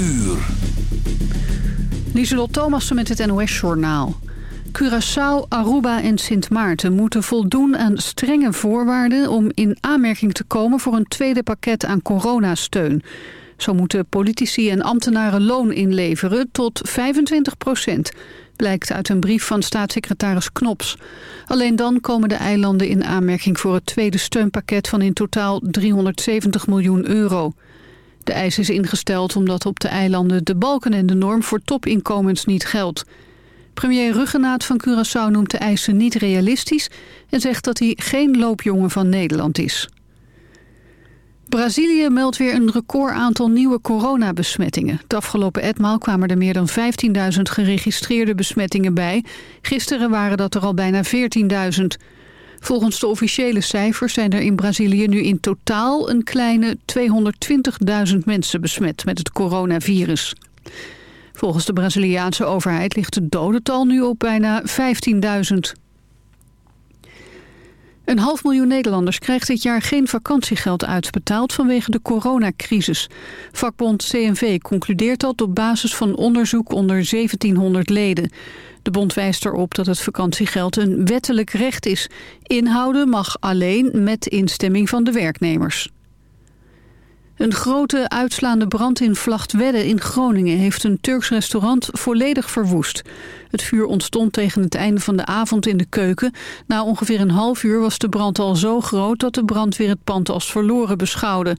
uur. Lieselot Thomassen met het NOS-journaal. Curaçao, Aruba en Sint Maarten moeten voldoen aan strenge voorwaarden... om in aanmerking te komen voor een tweede pakket aan coronasteun. Zo moeten politici en ambtenaren loon inleveren tot 25 procent... blijkt uit een brief van staatssecretaris Knops. Alleen dan komen de eilanden in aanmerking voor het tweede steunpakket... van in totaal 370 miljoen euro... De eis is ingesteld omdat op de eilanden de balken en de norm voor topinkomens niet geldt. Premier Ruggenaat van Curaçao noemt de eisen niet realistisch... en zegt dat hij geen loopjongen van Nederland is. Brazilië meldt weer een record aantal nieuwe coronabesmettingen. Het afgelopen etmaal kwamen er meer dan 15.000 geregistreerde besmettingen bij. Gisteren waren dat er al bijna 14.000. Volgens de officiële cijfers zijn er in Brazilië nu in totaal een kleine 220.000 mensen besmet met het coronavirus. Volgens de Braziliaanse overheid ligt het dodental nu op bijna 15.000. Een half miljoen Nederlanders krijgt dit jaar geen vakantiegeld uitbetaald vanwege de coronacrisis. Vakbond CNV concludeert dat op basis van onderzoek onder 1700 leden. De bond wijst erop dat het vakantiegeld een wettelijk recht is. Inhouden mag alleen met instemming van de werknemers. Een grote uitslaande brand in Vlachtwedde in Groningen heeft een Turks restaurant volledig verwoest. Het vuur ontstond tegen het einde van de avond in de keuken. Na ongeveer een half uur was de brand al zo groot dat de brandweer het pand als verloren beschouwde.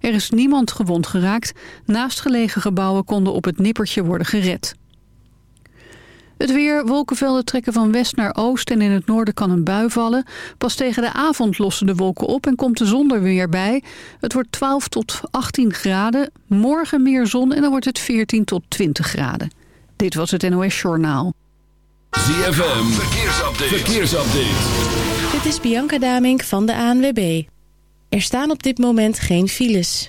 Er is niemand gewond geraakt. Naastgelegen gebouwen konden op het nippertje worden gered. Het weer, wolkenvelden trekken van west naar oost en in het noorden kan een bui vallen. Pas tegen de avond lossen de wolken op en komt de zon er weer bij. Het wordt 12 tot 18 graden. Morgen meer zon en dan wordt het 14 tot 20 graden. Dit was het NOS Journaal. ZFM, verkeersupdate. verkeersupdate. Dit is Bianca Damink van de ANWB. Er staan op dit moment geen files.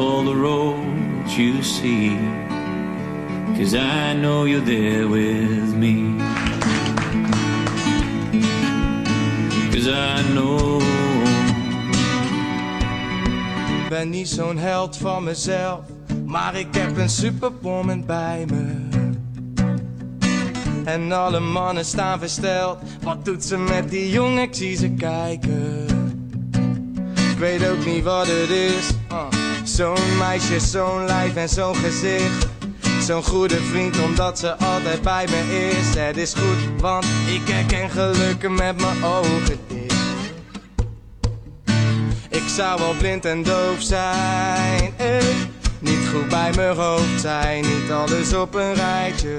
All the roads you see. Cause I know you're there with me. Cause I know. Ben niet zo'n held van mezelf, maar ik heb een superwoman bij me. En alle mannen staan versteld, wat doet ze met die jongen, ik zie ze kijken. Ik weet ook niet wat het is Zo'n meisje, zo'n lijf en zo'n gezicht. Zo'n goede vriend omdat ze altijd bij me is. Het is goed, want ik herken gelukken met mijn ogen dicht. zou wel blind en doof zijn. Eh, niet goed bij mijn hoofd zijn, niet alles op een rijtje.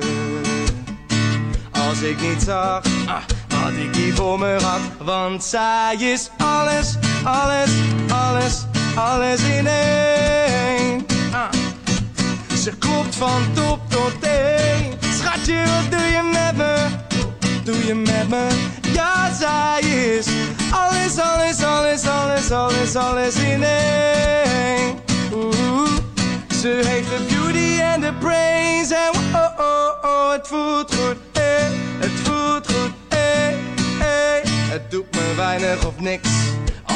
Als ik niet zag ah, ik hier voor me had, want zij is alles, alles, alles, alles in één. Ah. Ze klopt van top tot teen. Schatje, wat doe je met me? Doe je met me? Ja, zij is alles, alles, alles, alles, alles, alles in één. Oeh, ze heeft de beauty en de brains en oh, oh, oh, het voelt goed, eh, het voelt goed, eh, eh. Het doet me weinig of niks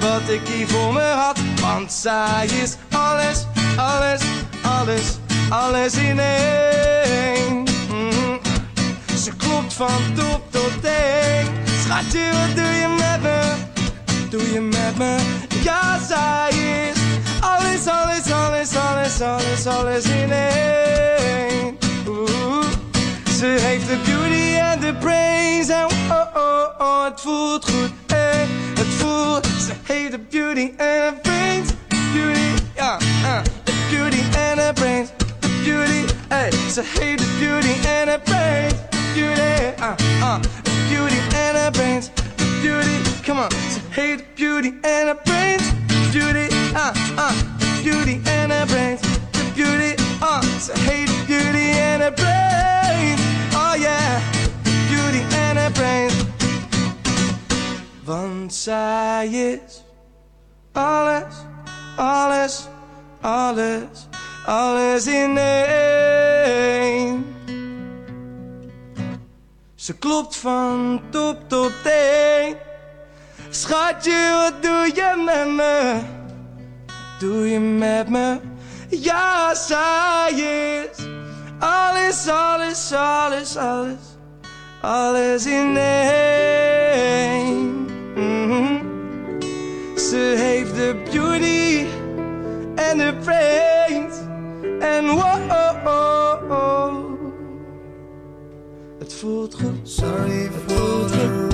Wat ik hier voor me had. Want zij is alles, alles, alles, alles in één. Mhm. Ze klopt van top tot teen. Schatje, wat doe je met me? Doe je met me? Ja, zij is alles, alles, alles, alles, alles, alles in één. Ze heeft de beauty en de brains en oh, oh, oh, het voelt goed, eh, het voelt. Ze heeft de beauty en de brains, beauty, ja, uh, de beauty en de brains, de beauty, hey. Ze heeft de beauty en de brains, beauty, uh, uh, the beauty and the brains, the beauty, come on. Ze heeft de beauty and the brains, beauty, uh, uh, the beauty and the brains, the beauty, uh, ze heeft de beauty and the brains, Want zij is alles, alles, alles, alles in één. Ze klopt van top tot teen. Schatje, wat doe je met me? Doe je met me? Ja, zij is alles, alles, alles, alles, alles in één. Mhm. Ze heeft de beauty en de brains en wow, oh, oh. Het voelt goed. Sorry voor de road.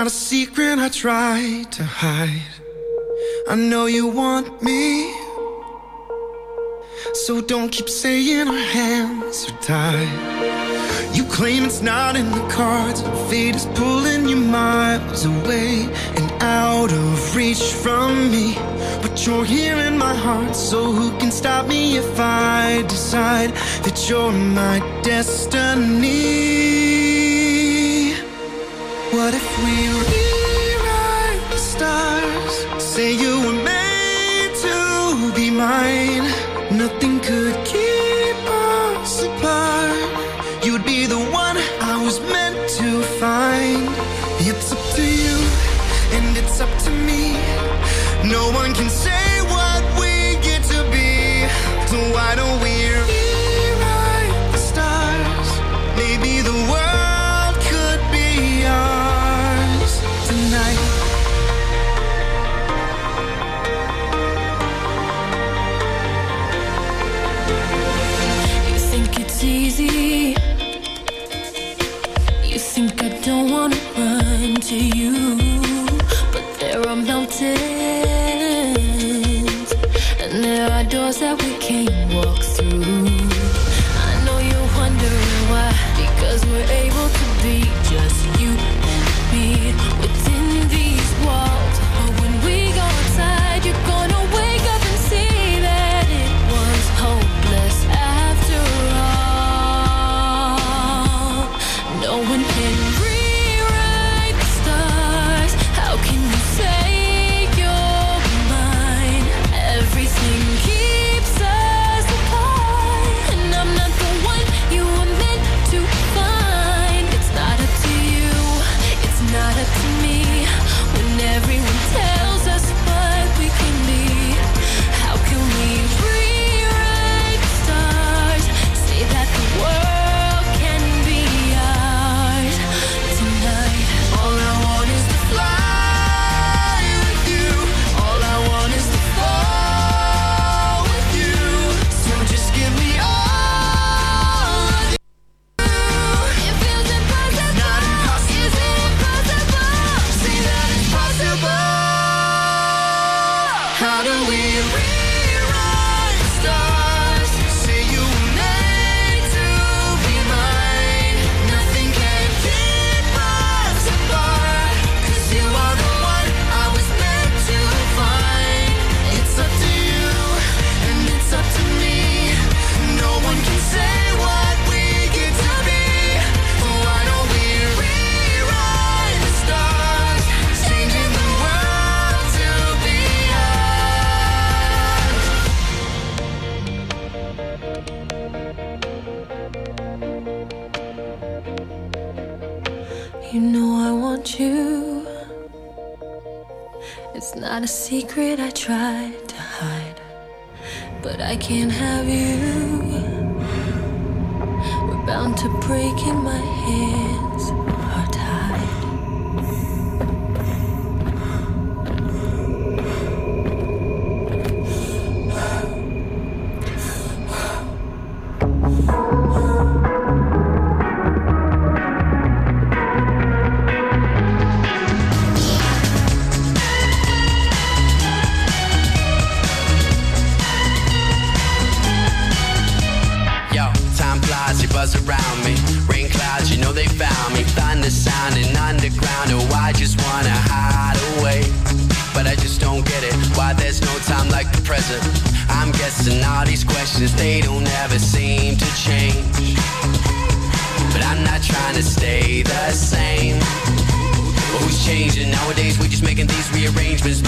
not a secret I try to hide. I know you want me. So don't keep saying our hands are tied. You claim it's not in the cards. Fate is pulling you miles away and out of reach from me. But you're here in my heart, so who can stop me if I decide that you're my destiny? What if we rewrite the stars? Say you were made to be mine. Nothing could keep us apart. You'd be the one I was meant to find. It's up to you, and it's up to me. No one can say. faces, they don't ever seem to change. But I'm not trying to stay the same. But who's changing? Nowadays, we're just making these rearrangements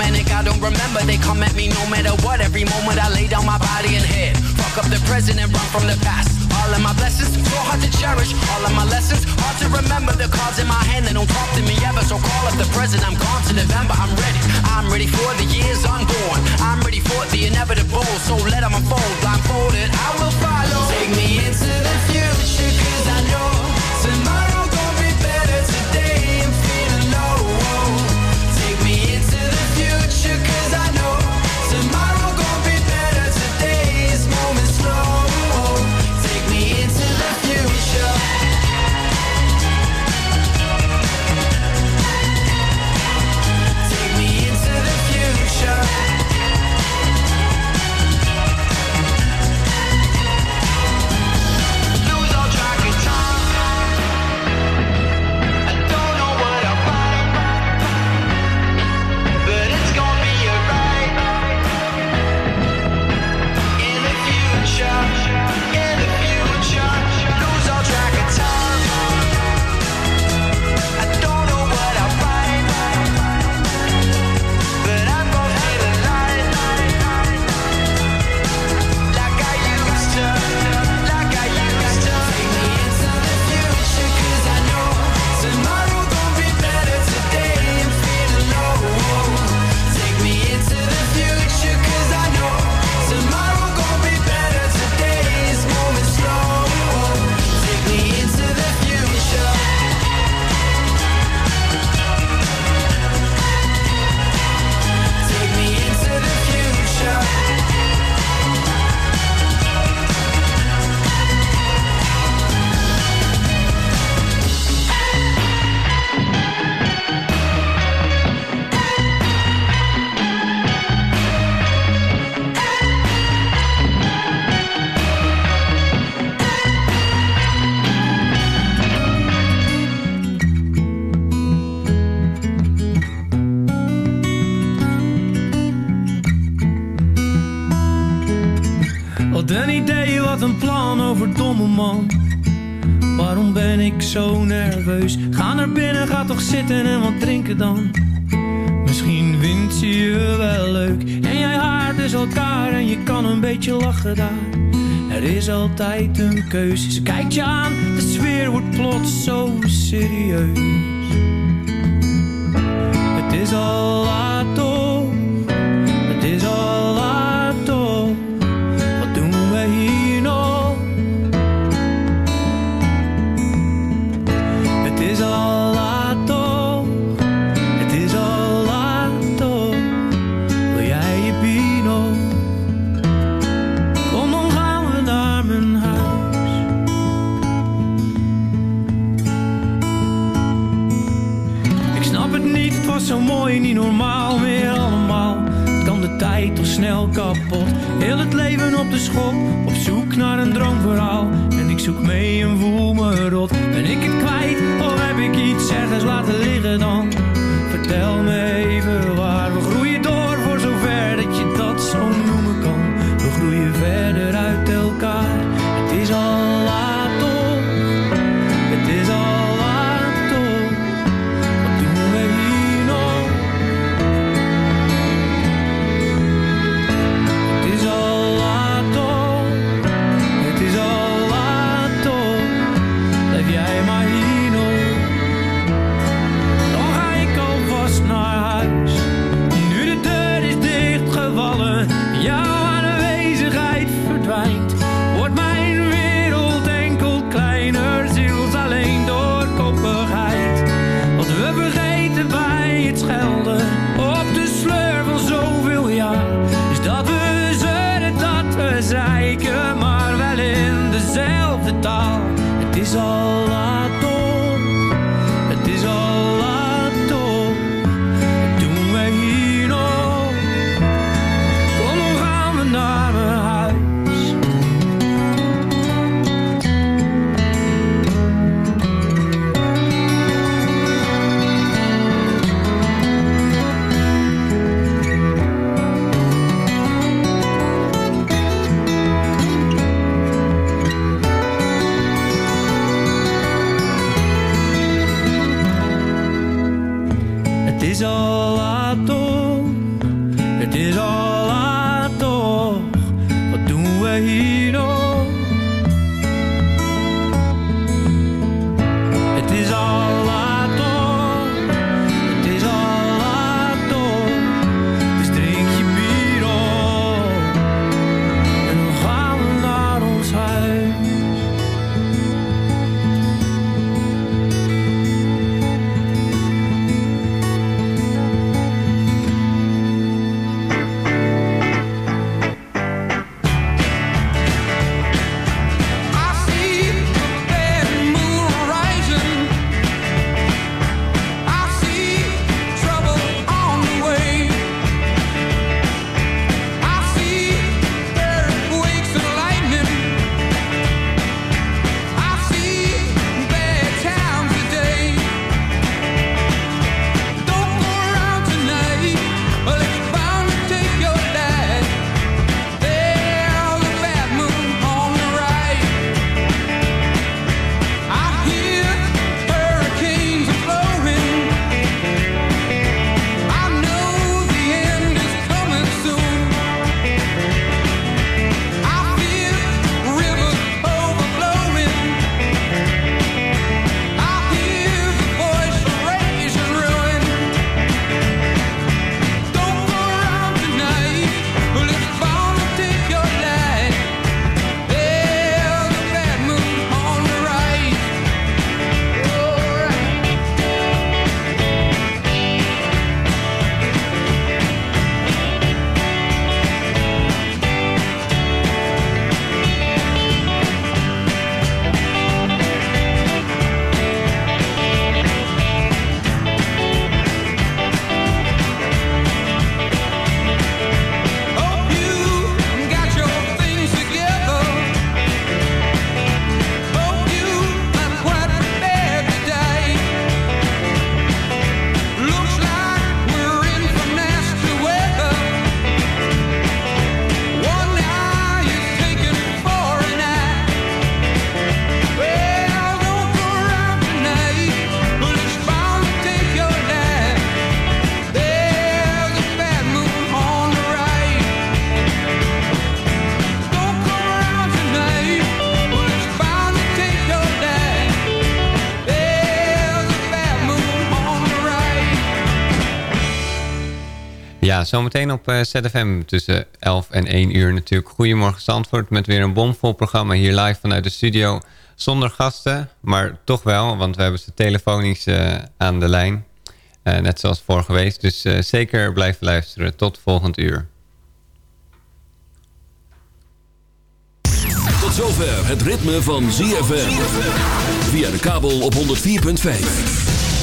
manic, I don't remember. They come at me no matter what. Every moment I lay down my body and head. Fuck up the present and run from the past. All of my blessings, so hard to cherish. All of my lessons, hard to remember. The cards in my hand, they don't talk to me ever. So call up the present, I'm gone to November. I'm ready. I'm ready for the years unborn. I'm ready for the inevitable. So let them unfold, blindfolded. I will follow. Take me into the future. en wat drinken dan. Misschien vindt ze je wel leuk en jij haart dus elkaar en je kan een beetje lachen daar. Er is altijd een keuze, ze kijkt je aan, de sfeer wordt plots zo serieus. Zometeen op eh, ZFM tussen 11 en 1 uur natuurlijk. Goedemorgen Zandvoort met weer een bomvol programma hier live vanuit de studio. Zonder gasten, maar toch wel, want we hebben ze telefonisch eh, aan de lijn. Eh, net zoals vorige week. Dus zeker blijf luisteren. Tot volgend uur. Tot zover het ritme van ZFM. Via de kabel op 104.5.